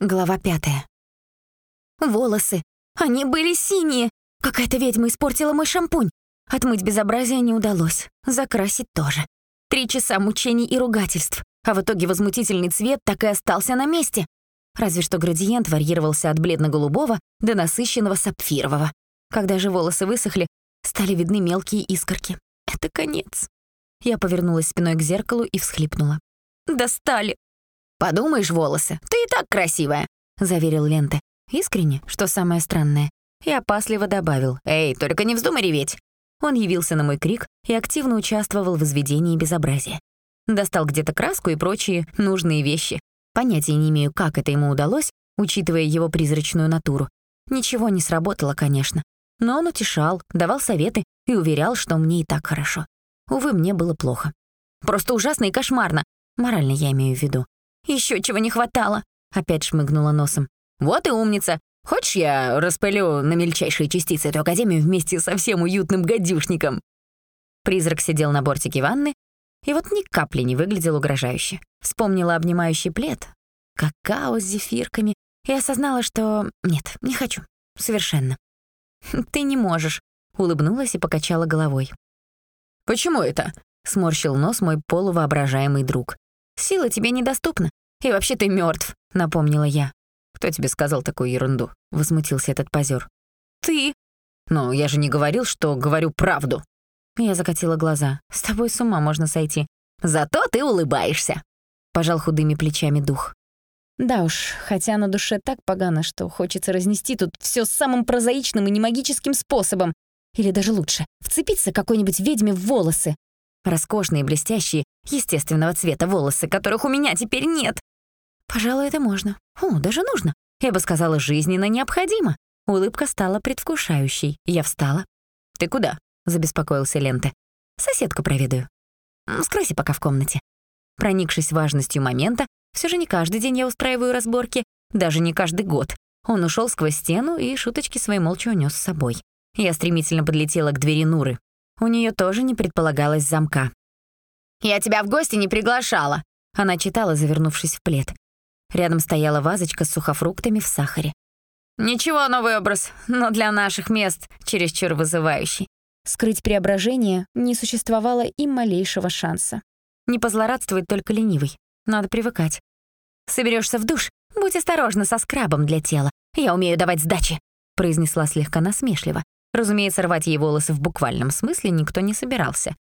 Глава пятая. Волосы. Они были синие. Какая-то ведьма испортила мой шампунь. Отмыть безобразие не удалось. Закрасить тоже. Три часа мучений и ругательств. А в итоге возмутительный цвет так и остался на месте. Разве что градиент варьировался от бледно-голубого до насыщенного сапфирового. Когда же волосы высохли, стали видны мелкие искорки. Это конец. Я повернулась спиной к зеркалу и всхлипнула. «Достали!» «Подумаешь, волосы, ты и так красивая», — заверил Лента. Искренне, что самое странное. И опасливо добавил, «Эй, только не вздумай реветь». Он явился на мой крик и активно участвовал в изведении безобразия. Достал где-то краску и прочие нужные вещи. Понятия не имею, как это ему удалось, учитывая его призрачную натуру. Ничего не сработало, конечно. Но он утешал, давал советы и уверял, что мне и так хорошо. Увы, мне было плохо. Просто ужасно и кошмарно. Морально я имею в виду. Еще чего не хватало!» Опять шмыгнула носом. «Вот и умница! Хочешь, я распылю на мельчайшие частицы эту академию вместе со всем уютным гадюшником?» Призрак сидел на бортике ванны и вот ни капли не выглядел угрожающе. Вспомнила обнимающий плед, какао с зефирками и осознала, что нет, не хочу. Совершенно. «Ты не можешь», — улыбнулась и покачала головой. «Почему это?» — сморщил нос мой полувоображаемый друг. «Сила тебе недоступна. И вообще ты мертв, напомнила я. «Кто тебе сказал такую ерунду?» — возмутился этот позер. «Ты!» «Ну, я же не говорил, что говорю правду». Я закатила глаза. «С тобой с ума можно сойти». «Зато ты улыбаешься!» — пожал худыми плечами дух. Да уж, хотя на душе так погано, что хочется разнести тут все самым прозаичным и немагическим способом. Или даже лучше, вцепиться какой-нибудь ведьме в волосы. Роскошные, блестящие, естественного цвета волосы, которых у меня теперь нет. Пожалуй, это можно. О, даже нужно. Я бы сказала, жизненно необходимо. Улыбка стала предвкушающей. Я встала. «Ты куда?» — забеспокоился Ленте. «Соседку проведаю. Скройся пока в комнате». Проникшись важностью момента, все же не каждый день я устраиваю разборки, даже не каждый год. Он ушел сквозь стену и шуточки свои молча унес с собой. Я стремительно подлетела к двери Нуры. У нее тоже не предполагалось замка. «Я тебя в гости не приглашала», — она читала, завернувшись в плед. Рядом стояла вазочка с сухофруктами в сахаре. «Ничего, новый образ, но для наших мест чересчур вызывающий». Скрыть преображение не существовало и малейшего шанса. Не позлорадствует только ленивый. Надо привыкать. Соберешься в душ? Будь осторожна со скрабом для тела. Я умею давать сдачи», — произнесла слегка насмешливо. Разумеется, рвать ей волосы в буквальном смысле никто не собирался.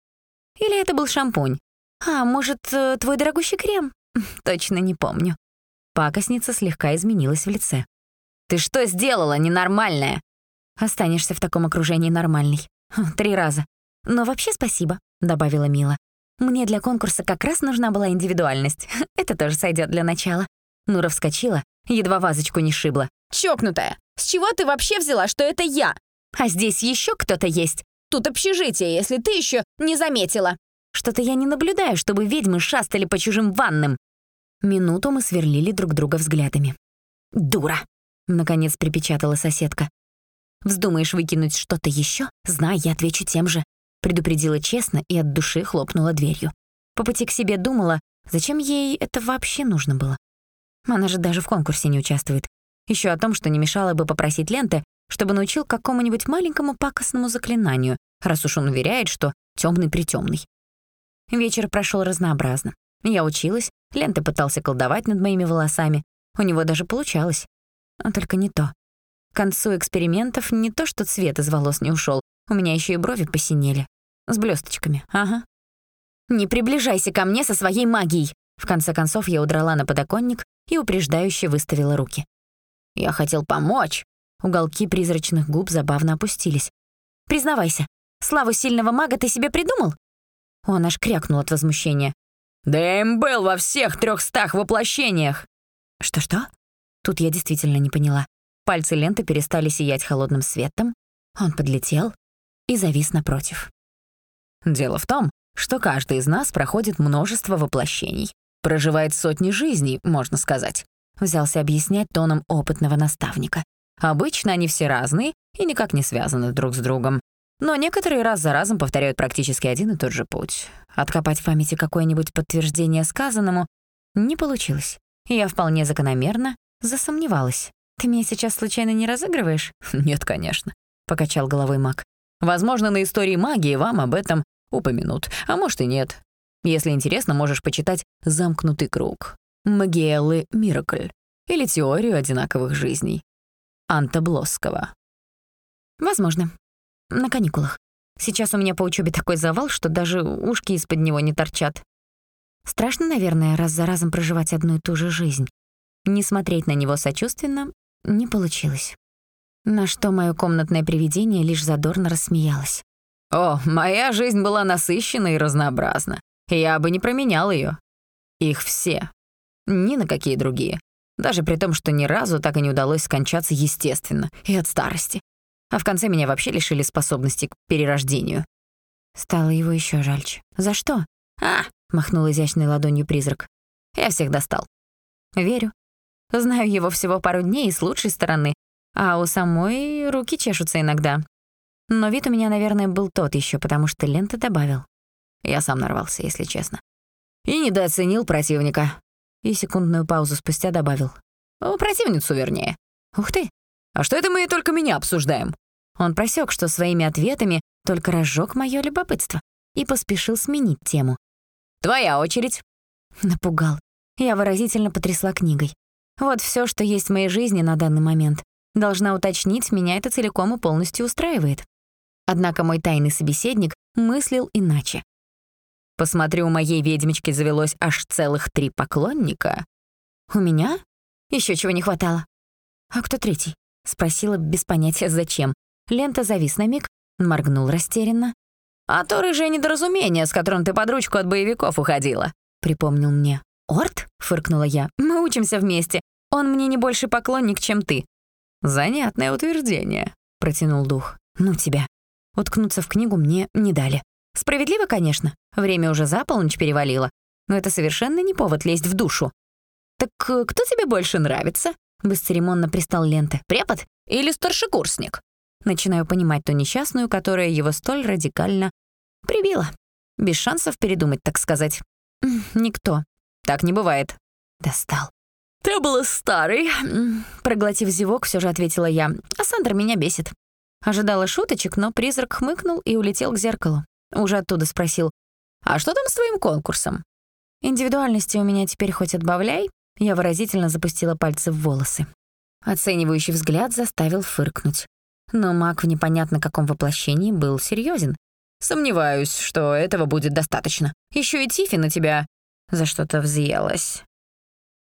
Или это был шампунь? А, может, э, твой дорогущий крем? Точно не помню. Пакостница слегка изменилась в лице. «Ты что сделала, ненормальная?» «Останешься в таком окружении нормальный. Хм, три раза. Но вообще спасибо», — добавила Мила. «Мне для конкурса как раз нужна была индивидуальность. Это тоже сойдет для начала». Нура вскочила, едва вазочку не шибла. «Чокнутая! С чего ты вообще взяла, что это я? А здесь еще кто-то есть. Тут общежитие, если ты еще не заметила». Что-то я не наблюдаю, чтобы ведьмы шастали по чужим ванным. Минуту мы сверлили друг друга взглядами. «Дура!» — наконец припечатала соседка. «Вздумаешь выкинуть что-то еще? Знай, я отвечу тем же», — предупредила честно и от души хлопнула дверью. По пути к себе думала, зачем ей это вообще нужно было. Она же даже в конкурсе не участвует. Еще о том, что не мешало бы попросить Ленты, чтобы научил какому-нибудь маленькому пакостному заклинанию, раз уж он уверяет, что темный притемный. Вечер прошел разнообразно. Я училась, Лента пытался колдовать над моими волосами. У него даже получалось. Но только не то. К концу экспериментов не то, что цвет из волос не ушел, у меня еще и брови посинели. С блесточками, ага. «Не приближайся ко мне со своей магией!» В конце концов я удрала на подоконник и упреждающе выставила руки. «Я хотел помочь!» Уголки призрачных губ забавно опустились. «Признавайся, славу сильного мага ты себе придумал?» Он аж крякнул от возмущения. «Да я им был во всех трехстах воплощениях!» «Что-что?» Тут я действительно не поняла. Пальцы ленты перестали сиять холодным светом. Он подлетел и завис напротив. «Дело в том, что каждый из нас проходит множество воплощений. Проживает сотни жизней, можно сказать», — взялся объяснять тоном опытного наставника. Обычно они все разные и никак не связаны друг с другом. Но некоторые раз за разом повторяют практически один и тот же путь. Откопать в памяти какое-нибудь подтверждение сказанному не получилось. Я вполне закономерно Засомневалась. «Ты меня сейчас случайно не разыгрываешь?» «Нет, конечно», — покачал головой маг. «Возможно, на истории магии вам об этом упомянут, а может и нет. Если интересно, можешь почитать «Замкнутый круг» Магиэллы Миракль или «Теорию одинаковых жизней» Анта Блосского. «Возможно. На каникулах. Сейчас у меня по учебе такой завал, что даже ушки из-под него не торчат. Страшно, наверное, раз за разом проживать одну и ту же жизнь. Не смотреть на него сочувственно не получилось. На что мое комнатное привидение лишь задорно рассмеялось. «О, моя жизнь была насыщена и разнообразна. Я бы не променял ее. Их все. Ни на какие другие. Даже при том, что ни разу так и не удалось скончаться естественно и от старости. А в конце меня вообще лишили способности к перерождению. Стало его еще жальче. «За что?» «А!» — махнул изящной ладонью призрак. «Я всех достал». «Верю. Знаю его всего пару дней и с лучшей стороны, а у самой руки чешутся иногда. Но вид у меня, наверное, был тот еще, потому что лента добавил. Я сам нарвался, если честно. И недооценил противника. И секундную паузу спустя добавил. «Ну, противницу, вернее. Ух ты! А что это мы только меня обсуждаем?» Он просек, что своими ответами только разжег мое любопытство и поспешил сменить тему. «Твоя очередь». Напугал. Я выразительно потрясла книгой. Вот все, что есть в моей жизни на данный момент. Должна уточнить, меня это целиком и полностью устраивает. Однако мой тайный собеседник мыслил иначе. Посмотрю, у моей ведьмочки завелось аж целых три поклонника. У меня? Еще чего не хватало. А кто третий? Спросила без понятия зачем. Лента завис на миг, моргнул растерянно. «А то рыжее недоразумение, с которым ты под ручку от боевиков уходила», — припомнил мне. «Орт?» — фыркнула я. «Мы учимся вместе. Он мне не больше поклонник, чем ты». «Занятное утверждение», — протянул дух. «Ну тебя». Уткнуться в книгу мне не дали. Справедливо, конечно. Время уже за полночь перевалило. Но это совершенно не повод лезть в душу. «Так э, кто тебе больше нравится?» Бесцеремонно пристал Лента. «Препод или старшекурсник?» Начинаю понимать ту несчастную, которая его столь радикально прибила. Без шансов передумать, так сказать. «Никто». «Так не бывает». Достал. «Ты была старый», — проглотив зевок, все же ответила я. «А Сандер меня бесит». Ожидала шуточек, но призрак хмыкнул и улетел к зеркалу. Уже оттуда спросил, «А что там с твоим конкурсом?» Индивидуальности у меня теперь хоть отбавляй. Я выразительно запустила пальцы в волосы. Оценивающий взгляд заставил фыркнуть. Но маг в непонятно каком воплощении был серьезен. «Сомневаюсь, что этого будет достаточно. Еще и Тифи на тебя за что-то взъелась».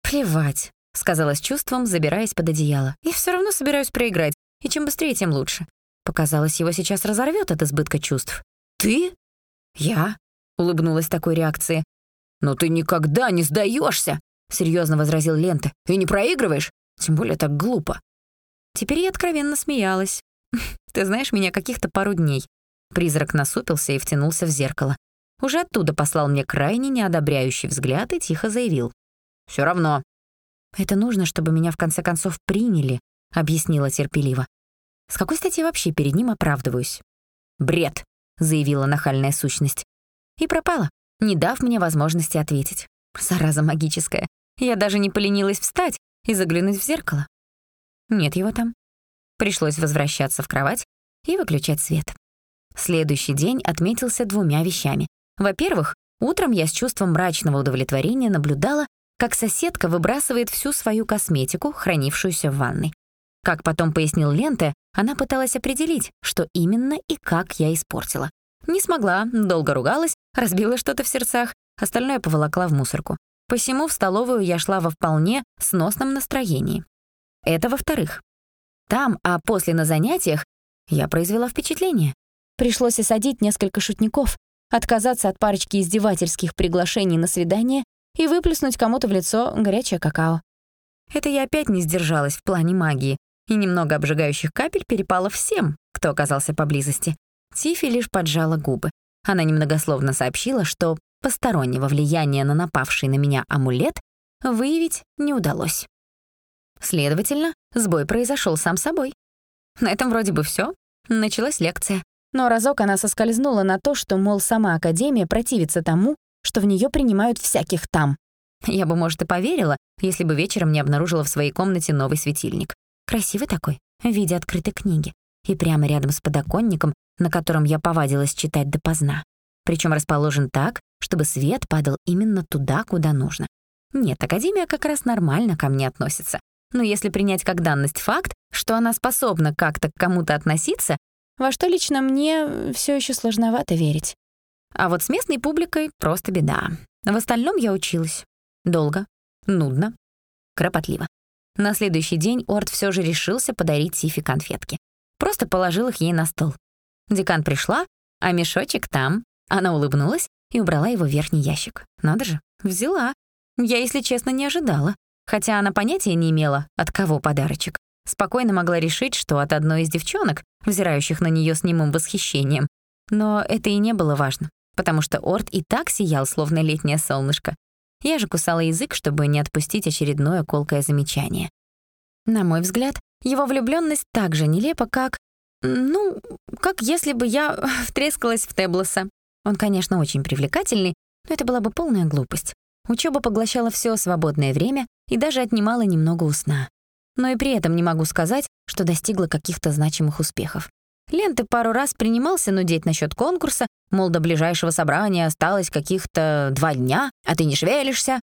«Плевать», — сказала с чувством, забираясь под одеяло. «Я все равно собираюсь проиграть, и чем быстрее, тем лучше». Показалось, его сейчас разорвет от избытка чувств. «Ты?» «Я?» — улыбнулась такой реакции. «Но ты никогда не сдаешься, серьезно возразил Лента. «И не проигрываешь? Тем более так глупо». Теперь я откровенно смеялась. «Ты знаешь меня каких-то пару дней». Призрак насупился и втянулся в зеркало. Уже оттуда послал мне крайне неодобряющий взгляд и тихо заявил. Все равно». «Это нужно, чтобы меня в конце концов приняли», — объяснила терпеливо. «С какой стати вообще перед ним оправдываюсь?» «Бред», — заявила нахальная сущность. И пропала, не дав мне возможности ответить. Зараза магическая. Я даже не поленилась встать и заглянуть в зеркало. Нет его там. Пришлось возвращаться в кровать и выключать свет. Следующий день отметился двумя вещами. Во-первых, утром я с чувством мрачного удовлетворения наблюдала, как соседка выбрасывает всю свою косметику, хранившуюся в ванной. Как потом пояснил Ленте, она пыталась определить, что именно и как я испортила. Не смогла, долго ругалась, разбила что-то в сердцах, остальное поволокла в мусорку. Посему в столовую я шла во вполне сносном настроении. Это во-вторых. Там, а после на занятиях, я произвела впечатление. Пришлось осадить несколько шутников, отказаться от парочки издевательских приглашений на свидание и выплеснуть кому-то в лицо горячее какао. Это я опять не сдержалась в плане магии, и немного обжигающих капель перепало всем, кто оказался поблизости. Тифи лишь поджала губы. Она немногословно сообщила, что постороннего влияния на напавший на меня амулет выявить не удалось. Следовательно, сбой произошел сам собой. На этом вроде бы все. Началась лекция. Но разок она соскользнула на то, что, мол, сама Академия противится тому, что в нее принимают всяких там. Я бы, может, и поверила, если бы вечером не обнаружила в своей комнате новый светильник. Красивый такой, в виде открытой книги. И прямо рядом с подоконником, на котором я повадилась читать допоздна. Причем расположен так, чтобы свет падал именно туда, куда нужно. Нет, Академия как раз нормально ко мне относится. Но если принять как данность факт, что она способна как-то к кому-то относиться, во что лично мне все еще сложновато верить. А вот с местной публикой просто беда. В остальном я училась. Долго, нудно, кропотливо. На следующий день Орд все же решился подарить Сифи конфетки. Просто положил их ей на стол. Декан пришла, а мешочек там. Она улыбнулась и убрала его в верхний ящик. Надо же, взяла. Я, если честно, не ожидала. Хотя она понятия не имела, от кого подарочек. Спокойно могла решить, что от одной из девчонок, взирающих на нее с немым восхищением. Но это и не было важно потому что Орд и так сиял, словно летнее солнышко. Я же кусала язык, чтобы не отпустить очередное колкое замечание. На мой взгляд, его влюблённость так же нелепа, как... Ну, как если бы я втрескалась в Теблоса. Он, конечно, очень привлекательный, но это была бы полная глупость. Учёба поглощала всё свободное время и даже отнимала немного у сна. Но и при этом не могу сказать, что достигла каких-то значимых успехов. Ленты пару раз принимался нудеть насчет конкурса, мол, до ближайшего собрания осталось каких-то два дня, а ты не шевелишься.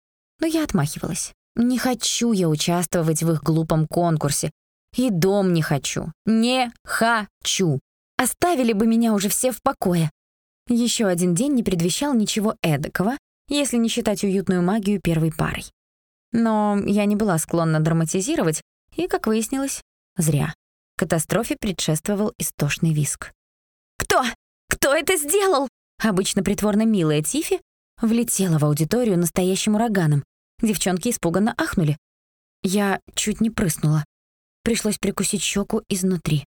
Но я отмахивалась. Не хочу я участвовать в их глупом конкурсе. И дом не хочу. Не хочу. Оставили бы меня уже все в покое. Еще один день не предвещал ничего эдакого, если не считать уютную магию первой парой. Но я не была склонна драматизировать, и, как выяснилось, зря. Катастрофе предшествовал истошный виск. «Кто? Кто это сделал?» Обычно притворно милая Тифи влетела в аудиторию настоящим ураганом. Девчонки испуганно ахнули. Я чуть не прыснула. Пришлось прикусить щеку изнутри.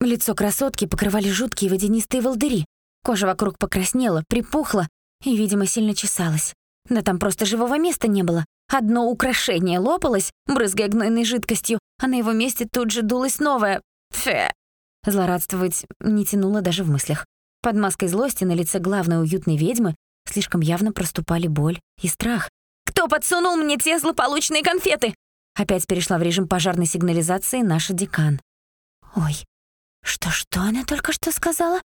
Лицо красотки покрывали жуткие водянистые волдыри. Кожа вокруг покраснела, припухла и, видимо, сильно чесалась. Да там просто живого места не было. Одно украшение лопалось, брызгая гнойной жидкостью, а на его месте тут же дулось новое, Фе. Злорадствовать не тянуло даже в мыслях. Под маской злости на лице главной уютной ведьмы слишком явно проступали боль и страх. «Кто подсунул мне те злополучные конфеты?» Опять перешла в режим пожарной сигнализации наша декан. «Ой, что-что она только что сказала?»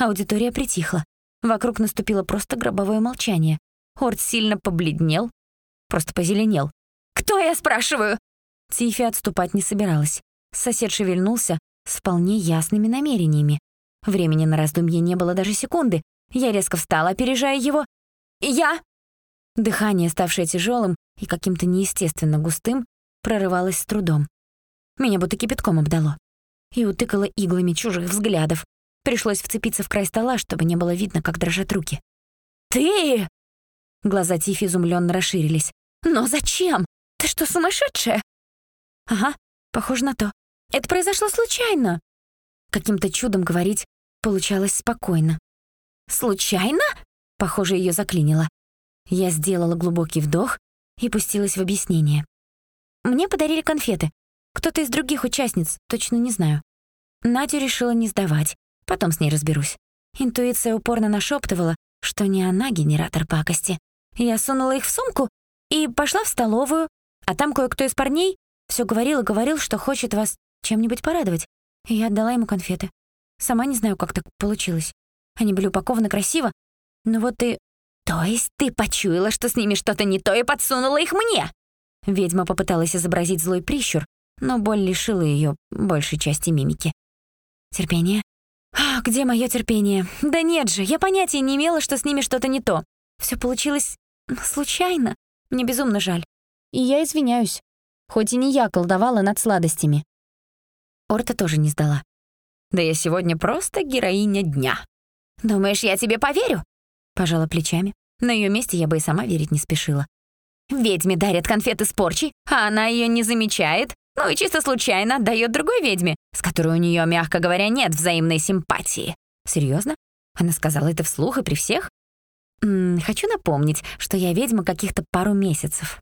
Аудитория притихла. Вокруг наступило просто гробовое молчание. Орд сильно побледнел, просто позеленел. «Кто я спрашиваю?» Тифи отступать не собиралась. Сосед шевельнулся, с вполне ясными намерениями. Времени на раздумье не было даже секунды. Я резко встала, опережая его. «Я...» Дыхание, ставшее тяжелым и каким-то неестественно густым, прорывалось с трудом. Меня будто кипятком обдало. И утыкало иглами чужих взглядов. Пришлось вцепиться в край стола, чтобы не было видно, как дрожат руки. «Ты...» Глаза Тифи изумленно расширились. «Но зачем? Ты что, сумасшедшая?» «Ага, похоже на то. Это произошло случайно. Каким-то чудом говорить получалось спокойно. Случайно? Похоже, ее заклинило. Я сделала глубокий вдох и пустилась в объяснение. Мне подарили конфеты. Кто-то из других участниц, точно не знаю. Надю решила не сдавать, потом с ней разберусь. Интуиция упорно нашептывала, что не она генератор пакости. Я сунула их в сумку и пошла в столовую, а там кое-кто из парней все говорил и говорил, что хочет вас чем-нибудь порадовать. И я отдала ему конфеты. Сама не знаю, как так получилось. Они были упакованы красиво, но вот и... То есть ты почуяла, что с ними что-то не то и подсунула их мне? Ведьма попыталась изобразить злой прищур, но боль лишила ее большей части мимики. Терпение? А, где мое терпение? Да нет же, я понятия не имела, что с ними что-то не то. Все получилось случайно. Мне безумно жаль. И я извиняюсь. Хоть и не я колдовала над сладостями. Орта тоже не сдала. «Да я сегодня просто героиня дня». «Думаешь, я тебе поверю?» Пожала плечами. На ее месте я бы и сама верить не спешила. Ведьме дарят конфеты с порчей, а она ее не замечает, ну и чисто случайно дает другой ведьме, с которой у нее, мягко говоря, нет взаимной симпатии. Серьезно? Она сказала это вслух и при всех? М -м, хочу напомнить, что я ведьма каких-то пару месяцев.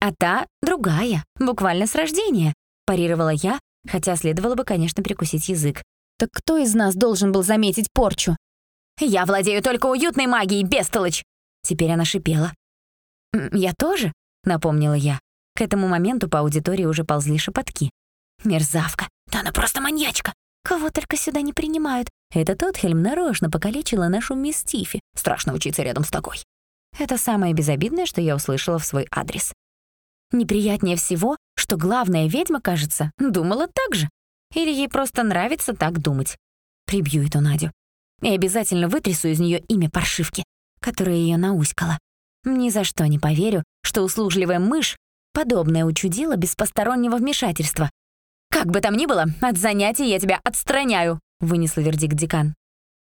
А та другая, буквально с рождения, парировала я, Хотя следовало бы, конечно, прикусить язык. Так кто из нас должен был заметить порчу? «Я владею только уютной магией, бестолочь!» Теперь она шипела. «Я тоже?» — напомнила я. К этому моменту по аудитории уже ползли шепотки. «Мерзавка! Да она просто маньячка! Кого только сюда не принимают! Это Тотхельм нарочно покалечила нашу мисс Тифи. Страшно учиться рядом с такой!» Это самое безобидное, что я услышала в свой адрес. Неприятнее всего, что главная ведьма, кажется, думала так же. Или ей просто нравится так думать. Прибью эту Надю. И обязательно вытрясу из нее имя паршивки, которая ее науськала. Ни за что не поверю, что услужливая мышь подобное учудило без постороннего вмешательства. «Как бы там ни было, от занятий я тебя отстраняю», — вынесла вердикт декан.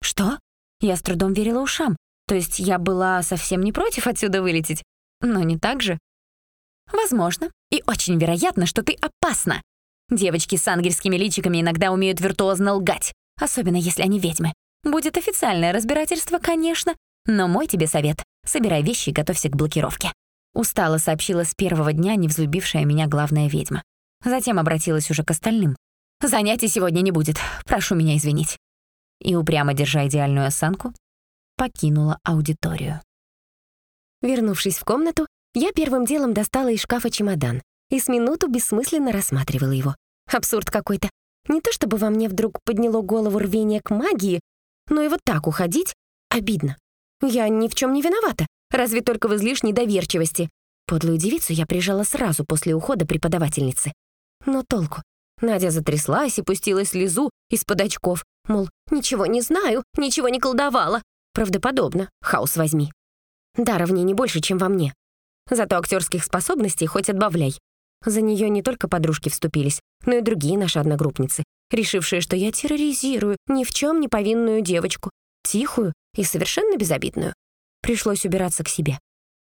«Что?» Я с трудом верила ушам. То есть я была совсем не против отсюда вылететь. Но не так же. Возможно. И очень вероятно, что ты опасна. Девочки с ангельскими личиками иногда умеют виртуозно лгать, особенно если они ведьмы. Будет официальное разбирательство, конечно, но мой тебе совет — собирай вещи и готовься к блокировке. Устало сообщила с первого дня невзлюбившая меня главная ведьма. Затем обратилась уже к остальным. «Занятий сегодня не будет, прошу меня извинить». И, упрямо держа идеальную осанку, покинула аудиторию. Вернувшись в комнату, я первым делом достала из шкафа чемодан и с минуту бессмысленно рассматривала его. Абсурд какой-то. Не то чтобы во мне вдруг подняло голову рвение к магии, но и вот так уходить обидно. Я ни в чем не виновата разве только в излишней доверчивости. Подлую девицу я прижала сразу после ухода преподавательницы. Но толку? Надя затряслась и пустила слезу из-под очков, мол, ничего не знаю, ничего не колдовала. Правдоподобно, хаос возьми. Дара в ней не больше, чем во мне. Зато актерских способностей хоть отбавляй. За нее не только подружки вступились, но и другие наши одногруппницы, решившие, что я терроризирую ни в чем не повинную девочку, тихую и совершенно безобидную. Пришлось убираться к себе.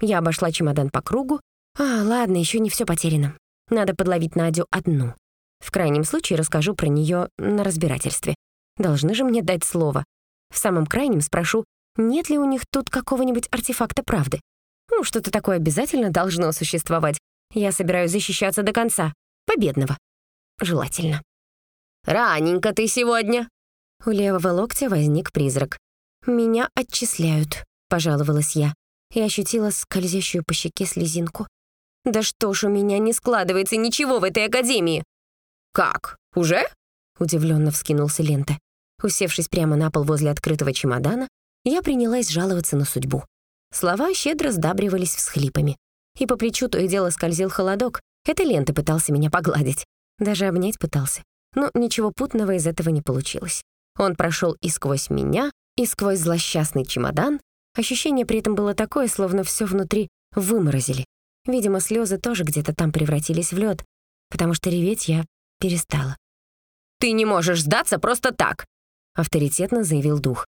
Я обошла чемодан по кругу. А, ладно, еще не все потеряно. Надо подловить Надю одну. В крайнем случае расскажу про нее на разбирательстве. Должны же мне дать слово. В самом крайнем спрошу, нет ли у них тут какого-нибудь артефакта правды. Ну, что-то такое обязательно должно существовать. Я собираюсь защищаться до конца. Победного. Желательно. «Раненько ты сегодня!» У левого локтя возник призрак. «Меня отчисляют», — пожаловалась я и ощутила скользящую по щеке слезинку. «Да что ж у меня не складывается ничего в этой академии!» «Как? Уже?» — удивленно вскинулся Лента. Усевшись прямо на пол возле открытого чемодана, я принялась жаловаться на судьбу. Слова щедро сдабривались всхлипами. И по плечу то и дело скользил холодок. Это Лента пытался меня погладить. Даже обнять пытался. Но ничего путного из этого не получилось. Он прошел и сквозь меня, и сквозь злосчастный чемодан, Ощущение при этом было такое, словно все внутри выморозили. Видимо, слезы тоже где-то там превратились в лед, потому что реветь я перестала. «Ты не можешь сдаться просто так!» — авторитетно заявил дух.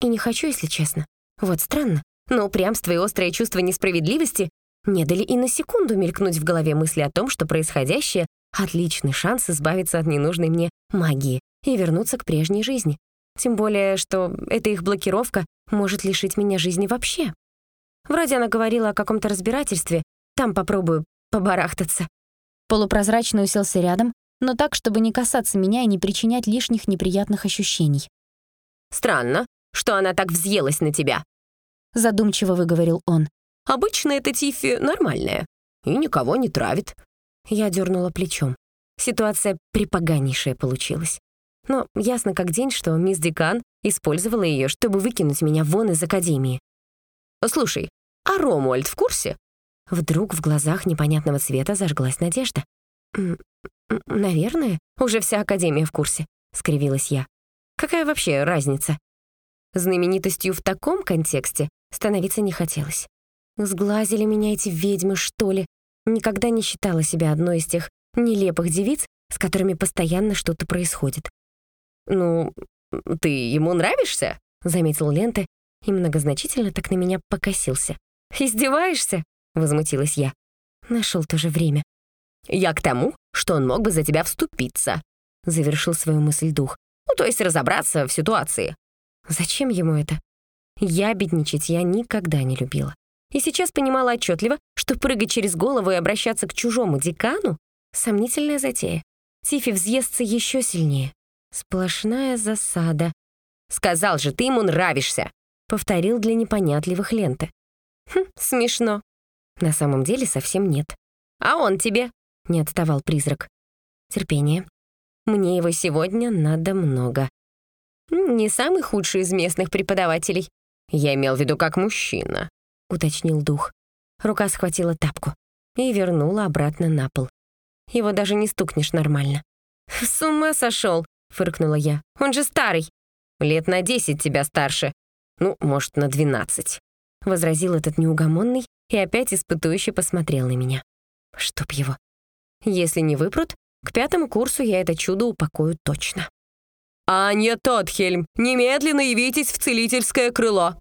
«И не хочу, если честно. Вот странно, но упрямство и острое чувство несправедливости не дали и на секунду мелькнуть в голове мысли о том, что происходящее — отличный шанс избавиться от ненужной мне магии и вернуться к прежней жизни. Тем более, что эта их блокировка может лишить меня жизни вообще. Вроде она говорила о каком-то разбирательстве, там попробую побарахтаться. Полупрозрачно уселся рядом, но так, чтобы не касаться меня и не причинять лишних неприятных ощущений. «Странно, что она так взъелась на тебя», — задумчиво выговорил он. «Обычно эта Тиффи нормальная и никого не травит». Я дернула плечом. Ситуация припоганнейшая получилась. Но ясно как день, что мисс Декан использовала ее, чтобы выкинуть меня вон из академии. «Слушай, а Ромуальд в курсе?» Вдруг в глазах непонятного цвета зажглась надежда. «Наверное, уже вся академия в курсе», — скривилась я. «Какая вообще разница?» Знаменитостью в таком контексте становиться не хотелось. Сглазили меня эти ведьмы, что ли? Никогда не считала себя одной из тех нелепых девиц, с которыми постоянно что-то происходит. «Ну, ты ему нравишься?» — заметил Лента и многозначительно так на меня покосился. «Издеваешься?» — возмутилась я. Нашел тоже время. «Я к тому, что он мог бы за тебя вступиться», — завершил свою мысль дух. «Ну, то есть разобраться в ситуации». Зачем ему это? Я бедничать я никогда не любила. И сейчас понимала отчетливо, что прыгать через голову и обращаться к чужому декану — сомнительная затея. Тифи взъестся еще сильнее. Сплошная засада. «Сказал же, ты ему нравишься!» — повторил для непонятливых ленты. Хм, смешно. На самом деле совсем нет. «А он тебе?» — не отставал призрак. «Терпение. Мне его сегодня надо много. Не самый худший из местных преподавателей. Я имел в виду как мужчина», — уточнил дух. Рука схватила тапку и вернула обратно на пол. Его даже не стукнешь нормально. «С ума сошел!» — фыркнула я. «Он же старый!» «Лет на десять тебя старше. Ну, может, на двенадцать», — возразил этот неугомонный и опять испытующе посмотрел на меня. Чтоб его. Если не выпрут, к пятому курсу я это чудо упакую точно. «Анья Тотхельм, немедленно явитесь в целительское крыло!»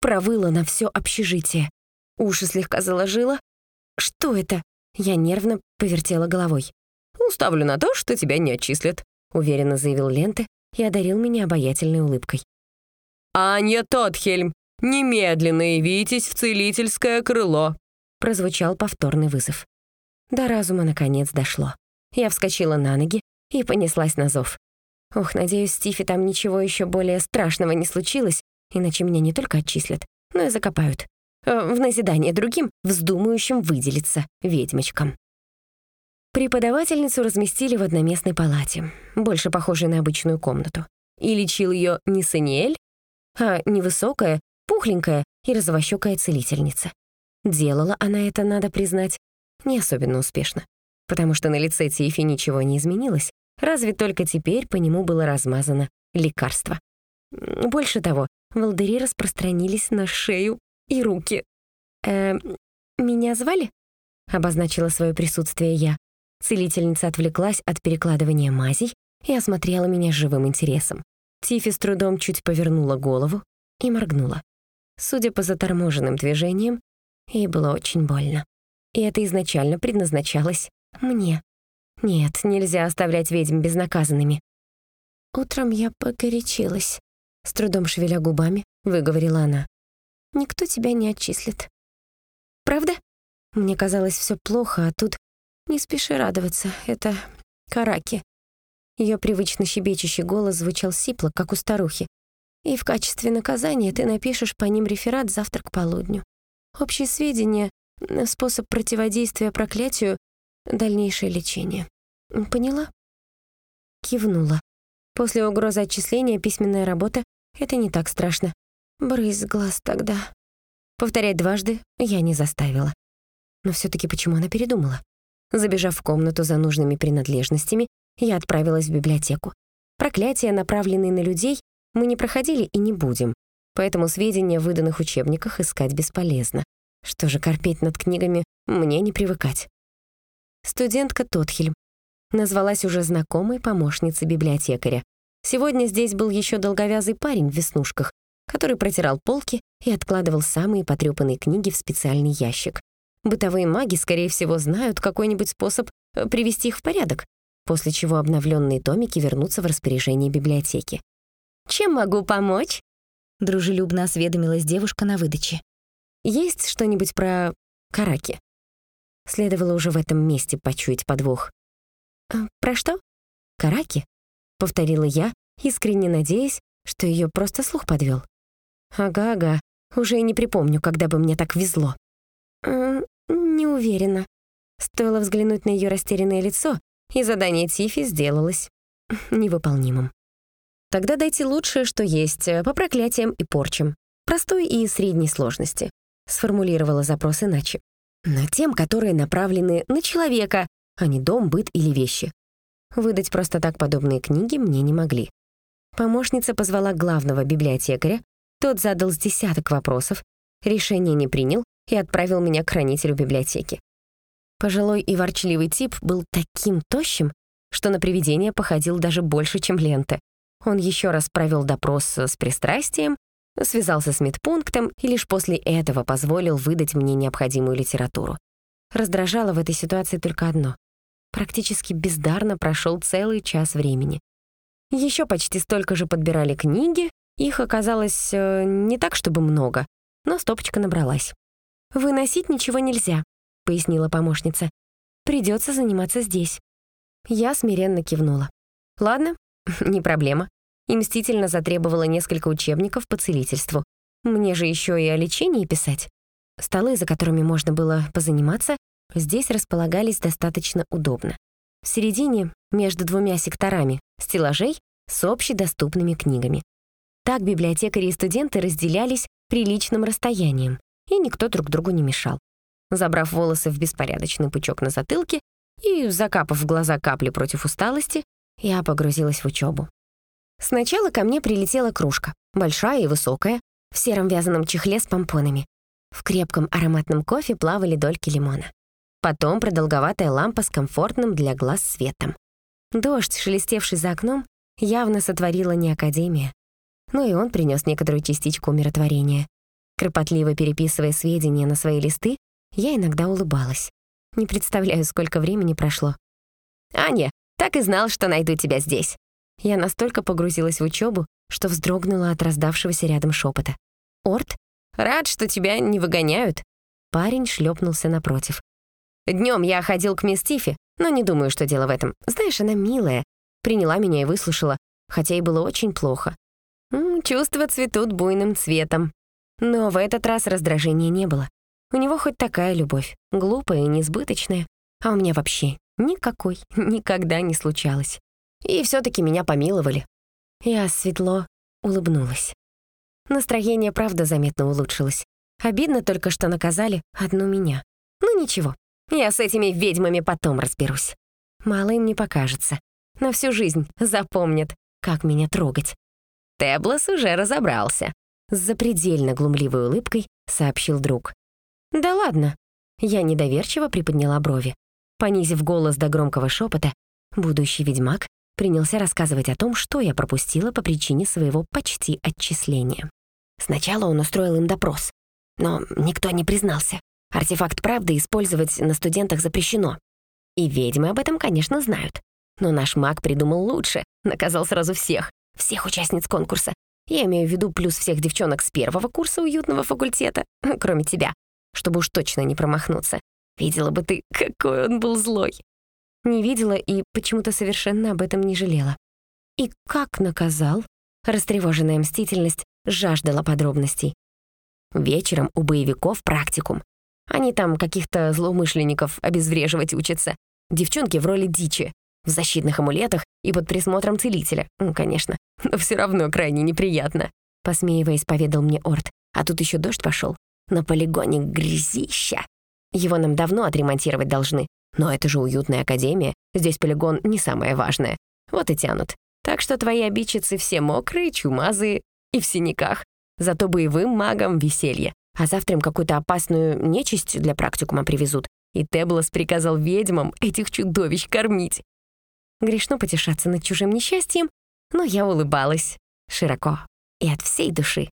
Провыла на все общежитие. Уши слегка заложила. «Что это?» Я нервно повертела головой. «Уставлю на то, что тебя не отчислят», — уверенно заявил Ленты и одарил меня обаятельной улыбкой. «Анья Тотхельм, немедленно явитесь в целительское крыло», — прозвучал повторный вызов. До разума наконец дошло. Я вскочила на ноги и понеслась на зов. Ох, надеюсь, Стифи там ничего еще более страшного не случилось, иначе меня не только отчислят, но и закопают. Э, в назидание другим, вздумающим выделиться ведьмочкам. Преподавательницу разместили в одноместной палате, больше похожей на обычную комнату. И лечил ее не Саниэль, а невысокая, пухленькая и розовощекая целительница. Делала она это, надо признать, не особенно успешно, потому что на лице Тифи ничего не изменилось, разве только теперь по нему было размазано лекарство. Больше того, волдыри распространились на шею и руки. «Э, меня звали?» — обозначила свое присутствие я. Целительница отвлеклась от перекладывания мазей и осмотрела меня живым интересом. Тифи с трудом чуть повернула голову и моргнула. Судя по заторможенным движениям, ей было очень больно. И это изначально предназначалось мне. Нет, нельзя оставлять ведьм безнаказанными. Утром я погорячилась. С трудом шевеля губами, выговорила она. Никто тебя не отчислит. Правда? Мне казалось все плохо, а тут не спеши радоваться. Это Караки. Ее привычно щебечущий голос звучал сипло, как у старухи. И в качестве наказания ты напишешь по ним реферат завтра к полудню. Общие сведения способ противодействия проклятию — дальнейшее лечение. Поняла? Кивнула. После угрозы отчисления письменная работа — это не так страшно. Брысь глаз тогда. Повторять дважды я не заставила. Но все таки почему она передумала? Забежав в комнату за нужными принадлежностями, я отправилась в библиотеку. Проклятия, направленные на людей, мы не проходили и не будем, поэтому сведения в выданных учебниках искать бесполезно. Что же, корпеть над книгами мне не привыкать. Студентка Тотхельм. Назвалась уже знакомой помощницей библиотекаря. Сегодня здесь был еще долговязый парень в веснушках, который протирал полки и откладывал самые потрёпанные книги в специальный ящик. Бытовые маги, скорее всего, знают какой-нибудь способ э, привести их в порядок, после чего обновленные томики вернутся в распоряжение библиотеки. «Чем могу помочь?» — дружелюбно осведомилась девушка на выдаче. Есть что-нибудь про Караки? Следовало уже в этом месте почуять подвох. «А, «Про что?» «Караки?» — повторила я, искренне надеясь, что ее просто слух подвел. «Ага-ага, уже и не припомню, когда бы мне так везло». «Э, «Не уверена». Стоило взглянуть на ее растерянное лицо, и задание Тифи сделалось невыполнимым. Тогда дайте лучшее, что есть, э, по проклятиям и порчам, простой и средней сложности сформулировала запрос иначе. На тем, которые направлены на человека, а не дом, быт или вещи. Выдать просто так подобные книги мне не могли. Помощница позвала главного библиотекаря, тот задал с десяток вопросов, решение не принял и отправил меня к хранителю библиотеки. Пожилой и ворчливый тип был таким тощим, что на привидение походил даже больше, чем лента. Он еще раз провел допрос с пристрастием связался с медпунктом и лишь после этого позволил выдать мне необходимую литературу. Раздражало в этой ситуации только одно. Практически бездарно прошел целый час времени. Еще почти столько же подбирали книги, их оказалось э, не так, чтобы много, но стопочка набралась. «Выносить ничего нельзя», — пояснила помощница. «Придется заниматься здесь». Я смиренно кивнула. «Ладно, не проблема и мстительно затребовала несколько учебников по целительству. Мне же еще и о лечении писать. Столы, за которыми можно было позаниматься, здесь располагались достаточно удобно. В середине, между двумя секторами, стеллажей с общедоступными книгами. Так библиотекари и студенты разделялись приличным расстоянием, и никто друг другу не мешал. Забрав волосы в беспорядочный пучок на затылке и закапав в глаза капли против усталости, я погрузилась в учебу. Сначала ко мне прилетела кружка, большая и высокая, в сером вязаном чехле с помпонами. В крепком ароматном кофе плавали дольки лимона. Потом продолговатая лампа с комфортным для глаз светом. Дождь, шелестевший за окном, явно сотворила не Академия. Но и он принес некоторую частичку умиротворения. Кропотливо переписывая сведения на свои листы, я иногда улыбалась. Не представляю, сколько времени прошло. «Аня, так и знал, что найду тебя здесь». Я настолько погрузилась в учебу, что вздрогнула от раздавшегося рядом шепота. «Орт, рад, что тебя не выгоняют». Парень шлепнулся напротив. Днем я ходил к мисс Тифи, но не думаю, что дело в этом. Знаешь, она милая. Приняла меня и выслушала, хотя и было очень плохо. Чувства цветут буйным цветом. Но в этот раз раздражения не было. У него хоть такая любовь, глупая и несбыточная, а у меня вообще никакой, никогда не случалось. И все таки меня помиловали. Я светло улыбнулась. Настроение, правда, заметно улучшилось. Обидно только, что наказали одну меня. Ну ничего, я с этими ведьмами потом разберусь. Мало им не покажется. На всю жизнь запомнят, как меня трогать. Теблос уже разобрался. С запредельно глумливой улыбкой сообщил друг. «Да ладно». Я недоверчиво приподняла брови. Понизив голос до громкого шепота, будущий ведьмак принялся рассказывать о том, что я пропустила по причине своего почти отчисления. Сначала он устроил им допрос, но никто не признался. Артефакт правды использовать на студентах запрещено. И ведьмы об этом, конечно, знают. Но наш маг придумал лучше, наказал сразу всех, всех участниц конкурса. Я имею в виду плюс всех девчонок с первого курса уютного факультета, кроме тебя, чтобы уж точно не промахнуться. Видела бы ты, какой он был злой. Не видела и почему-то совершенно об этом не жалела. И как наказал? Растревоженная мстительность жаждала подробностей. Вечером у боевиков практикум. Они там каких-то злоумышленников обезвреживать учатся. Девчонки в роли дичи, в защитных амулетах и под присмотром целителя. Ну, конечно, но все равно крайне неприятно. Посмеиваясь, поведал мне Орд. А тут еще дождь пошел. На полигоне грязища. Его нам давно отремонтировать должны. Но это же уютная академия. Здесь полигон не самое важное. Вот и тянут. Так что твои обидчицы все мокрые, чумазые и в синяках. Зато боевым магам веселье а завтра им какую-то опасную нечисть для практикума привезут, и Теблос приказал ведьмам этих чудовищ кормить. Грешно потешаться над чужим несчастьем, но я улыбалась широко и от всей души.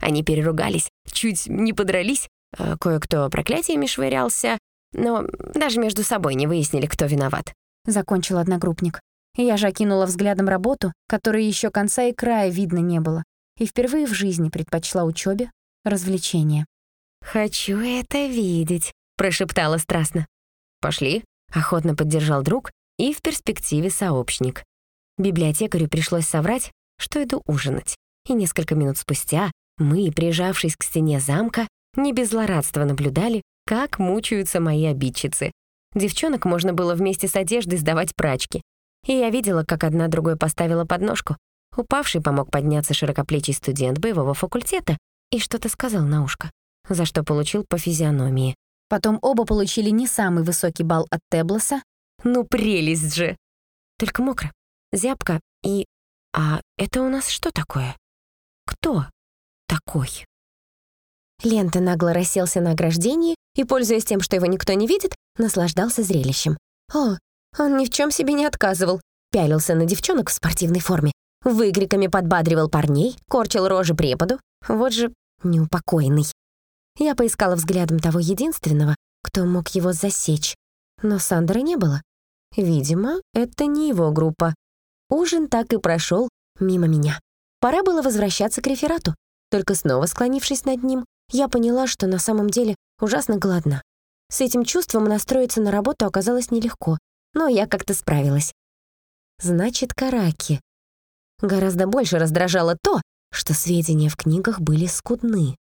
Они переругались, чуть не подрались, э, кое-кто проклятиями швырялся, но даже между собой не выяснили, кто виноват. Закончил одногруппник. Я же окинула взглядом работу, которой еще конца и края видно не было, и впервые в жизни предпочла учебе развлечения. «Хочу это видеть», — прошептала страстно. «Пошли», — охотно поддержал друг и в перспективе сообщник. Библиотекарю пришлось соврать, что иду ужинать. И несколько минут спустя мы, прижавшись к стене замка, не без злорадства наблюдали, как мучаются мои обидчицы. Девчонок можно было вместе с одеждой сдавать прачки. И я видела, как одна другой поставила подножку. Упавший помог подняться широкоплечий студент боевого факультета, и что-то сказал на ушко, за что получил по физиономии. Потом оба получили не самый высокий балл от Теблоса. Ну, прелесть же! Только мокро, зябко и... А это у нас что такое? Кто такой? Лента нагло расселся на ограждении и, пользуясь тем, что его никто не видит, наслаждался зрелищем. О, он ни в чем себе не отказывал. Пялился на девчонок в спортивной форме, выкриками подбадривал парней, корчил рожи преподу. Вот же неупокоенный. Я поискала взглядом того единственного, кто мог его засечь. Но Сандера не было. Видимо, это не его группа. Ужин так и прошел мимо меня. Пора было возвращаться к реферату. Только снова склонившись над ним, я поняла, что на самом деле ужасно голодна. С этим чувством настроиться на работу оказалось нелегко, но я как-то справилась. Значит, караки. Гораздо больше раздражало то, что сведения в книгах были скудны.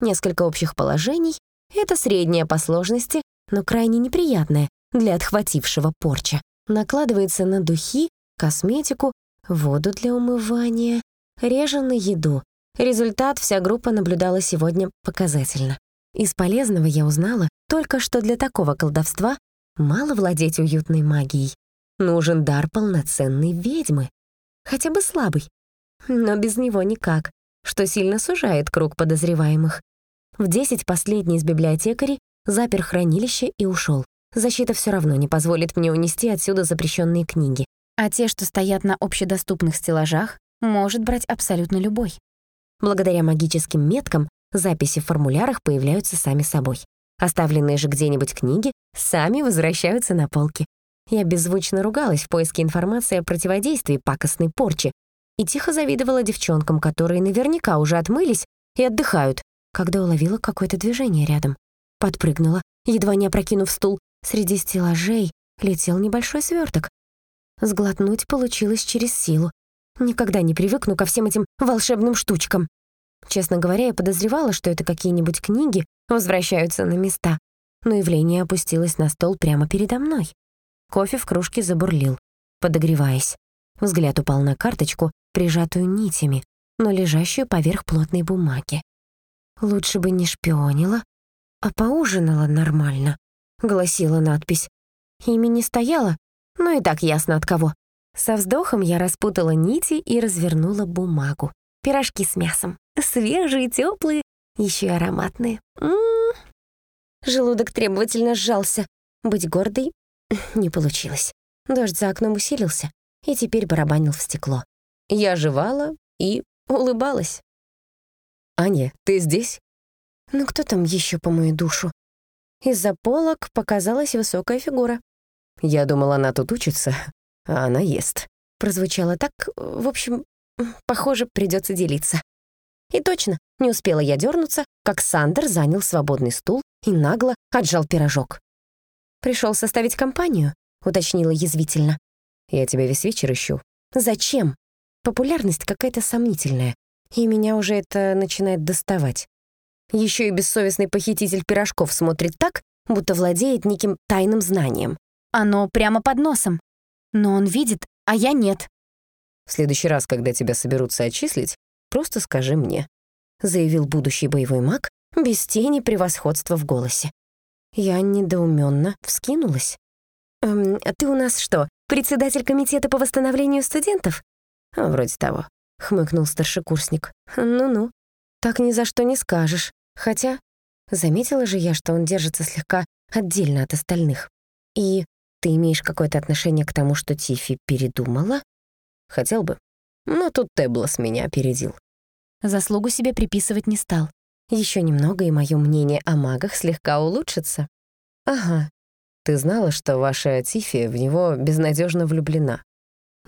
Несколько общих положений Это средняя по сложности, но крайне неприятная для отхватившего порча. Накладывается на духи, косметику, воду для умывания, реже на еду. Результат вся группа наблюдала сегодня показательно. Из полезного я узнала только, что для такого колдовства мало владеть уютной магией. Нужен дар полноценной ведьмы. Хотя бы слабый. Но без него никак, что сильно сужает круг подозреваемых. В 10 последний из библиотекарей запер хранилище и ушел. Защита все равно не позволит мне унести отсюда запрещенные книги. А те, что стоят на общедоступных стеллажах, может брать абсолютно любой. Благодаря магическим меткам записи в формулярах появляются сами собой. Оставленные же где-нибудь книги сами возвращаются на полки. Я беззвучно ругалась в поиске информации о противодействии пакостной порчи и тихо завидовала девчонкам, которые наверняка уже отмылись и отдыхают, когда уловила какое-то движение рядом. Подпрыгнула, едва не опрокинув стул. Среди стеллажей летел небольшой сверток. Сглотнуть получилось через силу. Никогда не привыкну ко всем этим волшебным штучкам. Честно говоря, я подозревала, что это какие-нибудь книги возвращаются на места. Но явление опустилось на стол прямо передо мной. Кофе в кружке забурлил, подогреваясь. Взгляд упал на карточку, прижатую нитями, но лежащую поверх плотной бумаги. «Лучше бы не шпионила, а поужинала нормально», — гласила надпись. Имя не стояло, но и так ясно от кого. Со вздохом я распутала нити и развернула бумагу. Пирожки с мясом. Свежие, теплые, еще и ароматные. М -м -м. Желудок требовательно сжался. Быть гордой Не получилось. Дождь за окном усилился и теперь барабанил в стекло. Я жевала и улыбалась. «Аня, ты здесь?» Ну кто там еще по мою душу? Из-за полок показалась высокая фигура. Я думала, она тут учится, а она ест. Прозвучало так, в общем, похоже, придется делиться. И точно, не успела я дернуться, как Сандер занял свободный стул и нагло отжал пирожок. Пришел составить компанию?» — уточнила язвительно. «Я тебя весь вечер ищу». «Зачем? Популярность какая-то сомнительная, и меня уже это начинает доставать. Еще и бессовестный похититель пирожков смотрит так, будто владеет неким тайным знанием. Оно прямо под носом. Но он видит, а я нет. «В следующий раз, когда тебя соберутся отчислить, просто скажи мне», — заявил будущий боевой маг без тени превосходства в голосе. Я недоуменно вскинулась. «Эм, «Ты у нас что, председатель комитета по восстановлению студентов?» «Вроде того», — хмыкнул старшекурсник. «Ну-ну, так ни за что не скажешь. Хотя заметила же я, что он держится слегка отдельно от остальных. И ты имеешь какое-то отношение к тому, что Тифи передумала?» «Хотел бы. Но тут Теблос меня опередил». Заслугу себе приписывать не стал. Еще немного, и мое мнение о магах слегка улучшится. Ага. Ты знала, что ваша Тифи в него безнадежно влюблена?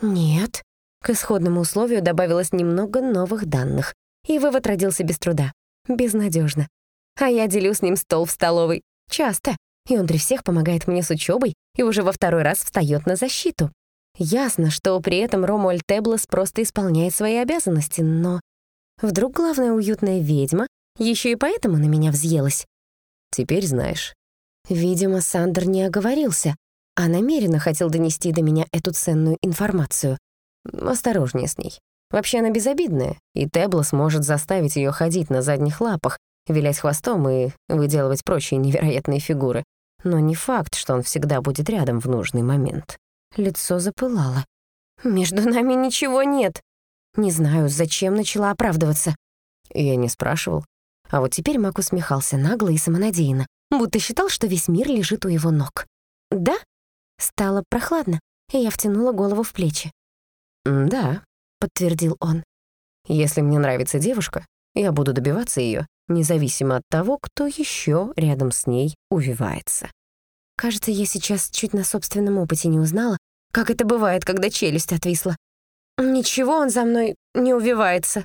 Нет. К исходному условию добавилось немного новых данных, и вывод родился без труда. Безнадежно. А я делю с ним стол в столовой. Часто. И он при всех помогает мне с учебой и уже во второй раз встает на защиту. Ясно, что при этом Ромуэль Теблос просто исполняет свои обязанности, но... Вдруг главная уютная ведьма еще и поэтому на меня взъелась. Теперь знаешь. Видимо, Сандер не оговорился, а намеренно хотел донести до меня эту ценную информацию. Осторожнее с ней. Вообще она безобидная, и Теблос может заставить ее ходить на задних лапах, вилять хвостом и выделывать прочие невероятные фигуры. Но не факт, что он всегда будет рядом в нужный момент. Лицо запылало. «Между нами ничего нет». Не знаю, зачем начала оправдываться. Я не спрашивал. А вот теперь Мак усмехался нагло и самонадеянно, будто считал, что весь мир лежит у его ног. «Да?» Стало прохладно, и я втянула голову в плечи. «Да», — подтвердил он. «Если мне нравится девушка, я буду добиваться ее, независимо от того, кто еще рядом с ней увивается». Кажется, я сейчас чуть на собственном опыте не узнала, как это бывает, когда челюсть отвисла. Ничего он за мной не увивается.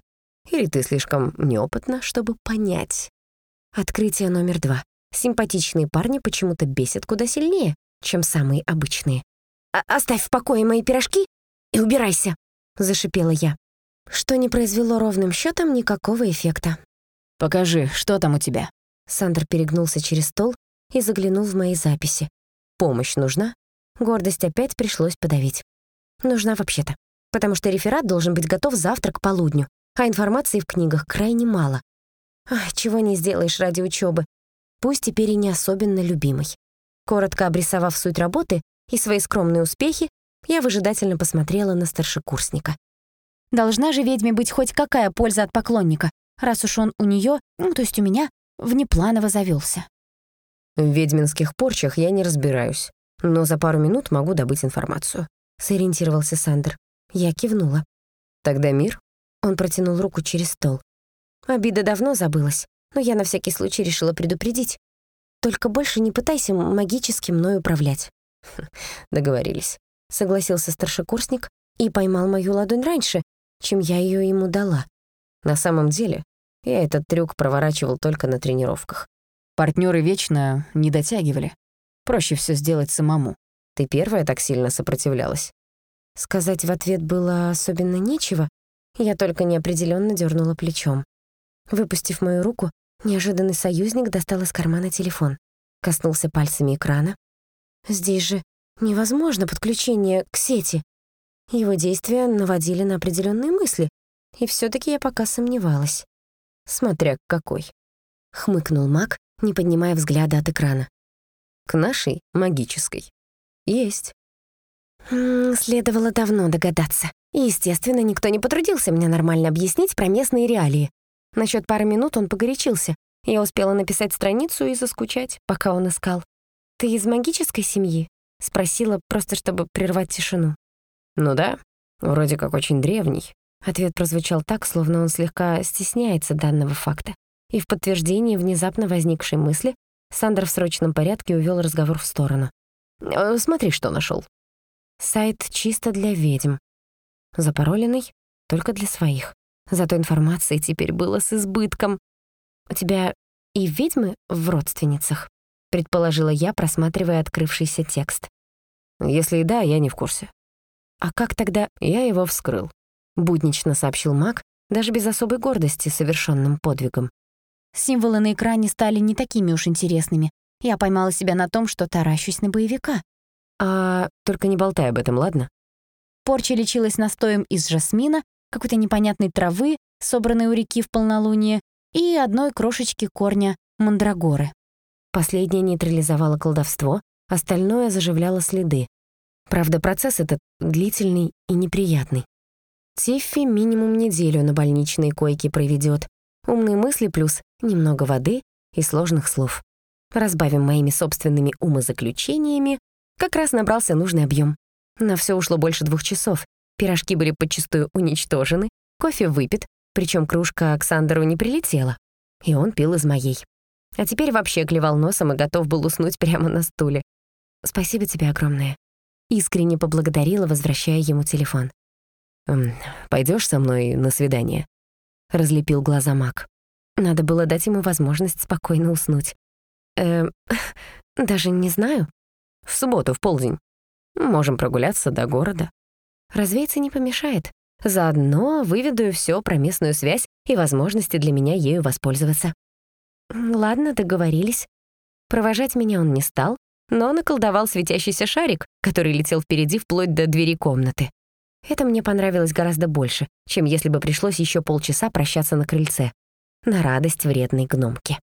Или ты слишком неопытна, чтобы понять? Открытие номер два. Симпатичные парни почему-то бесят куда сильнее, чем самые обычные. «А «Оставь в покое мои пирожки и убирайся», — зашипела я, что не произвело ровным счетом никакого эффекта. «Покажи, что там у тебя?» Сандер перегнулся через стол и заглянул в мои записи. «Помощь нужна?» Гордость опять пришлось подавить. «Нужна вообще-то, потому что реферат должен быть готов завтра к полудню, а информации в книгах крайне мало. Ах, чего не сделаешь ради учебы, пусть теперь и не особенно любимый». Коротко обрисовав суть работы и свои скромные успехи, я выжидательно посмотрела на старшекурсника. Должна же ведьме быть хоть какая польза от поклонника, раз уж он у нее, ну, то есть у меня, внепланово завелся. В ведьминских порчах я не разбираюсь, но за пару минут могу добыть информацию. Сориентировался Сандер. Я кивнула. Тогда мир? Он протянул руку через стол. Обида давно забылась, но я на всякий случай решила предупредить. Только больше не пытайся магически мной управлять. Договорились. Согласился старшекурсник и поймал мою ладонь раньше, чем я ее ему дала. На самом деле, я этот трюк проворачивал только на тренировках. Партнеры вечно не дотягивали. Проще все сделать самому. Ты первая так сильно сопротивлялась. Сказать в ответ было особенно нечего, я только неопределенно дернула плечом. Выпустив мою руку, неожиданный союзник достал из кармана телефон, коснулся пальцами экрана. Здесь же невозможно подключение к сети. Его действия наводили на определенные мысли, и все таки я пока сомневалась. Смотря какой. Хмыкнул маг, не поднимая взгляда от экрана. К нашей, магической. Есть. Следовало давно догадаться. Естественно, никто не потрудился мне нормально объяснить про местные реалии. Насчет пары минут он погорячился. Я успела написать страницу и заскучать, пока он искал. «Ты из магической семьи?» — спросила, просто чтобы прервать тишину. «Ну да, вроде как очень древний». Ответ прозвучал так, словно он слегка стесняется данного факта. И в подтверждении внезапно возникшей мысли Сандер в срочном порядке увел разговор в сторону. «Э, «Смотри, что нашел. Сайт чисто для ведьм. Запароленный только для своих. Зато информации теперь было с избытком. «У тебя и ведьмы в родственницах?» — предположила я, просматривая открывшийся текст. «Если и да, я не в курсе. «А как тогда...» «Я его вскрыл», — буднично сообщил маг, даже без особой гордости совершенным подвигом. Символы на экране стали не такими уж интересными. Я поймала себя на том, что таращусь на боевика. «А только не болтай об этом, ладно?» Порча лечилась настоем из жасмина, какой-то непонятной травы, собранной у реки в полнолуние, и одной крошечки корня мандрагоры. Последнее нейтрализовало колдовство, остальное заживляло следы. Правда, процесс этот длительный и неприятный. Тиффи минимум неделю на больничной койке проведет. Умные мысли плюс немного воды и сложных слов. Разбавим моими собственными умозаключениями, как раз набрался нужный объем. На все ушло больше двух часов. Пирожки были подчистую уничтожены, кофе выпит, причем кружка Оксандеру не прилетела. И он пил из моей. А теперь вообще клевал носом и готов был уснуть прямо на стуле. «Спасибо тебе огромное», Искренне поблагодарила, возвращая ему телефон. «Эм, «Пойдёшь со мной на свидание?» Разлепил глаза Мак. Надо было дать ему возможность спокойно уснуть. «Эм, даже не знаю. В субботу, в полдень. Можем прогуляться до города». Развеяться не помешает. Заодно выведу все про местную связь и возможности для меня ею воспользоваться. Ладно, договорились. Провожать меня он не стал, но наколдовал светящийся шарик, который летел впереди вплоть до двери комнаты. Это мне понравилось гораздо больше, чем если бы пришлось еще полчаса прощаться на крыльце. На радость вредной гномки.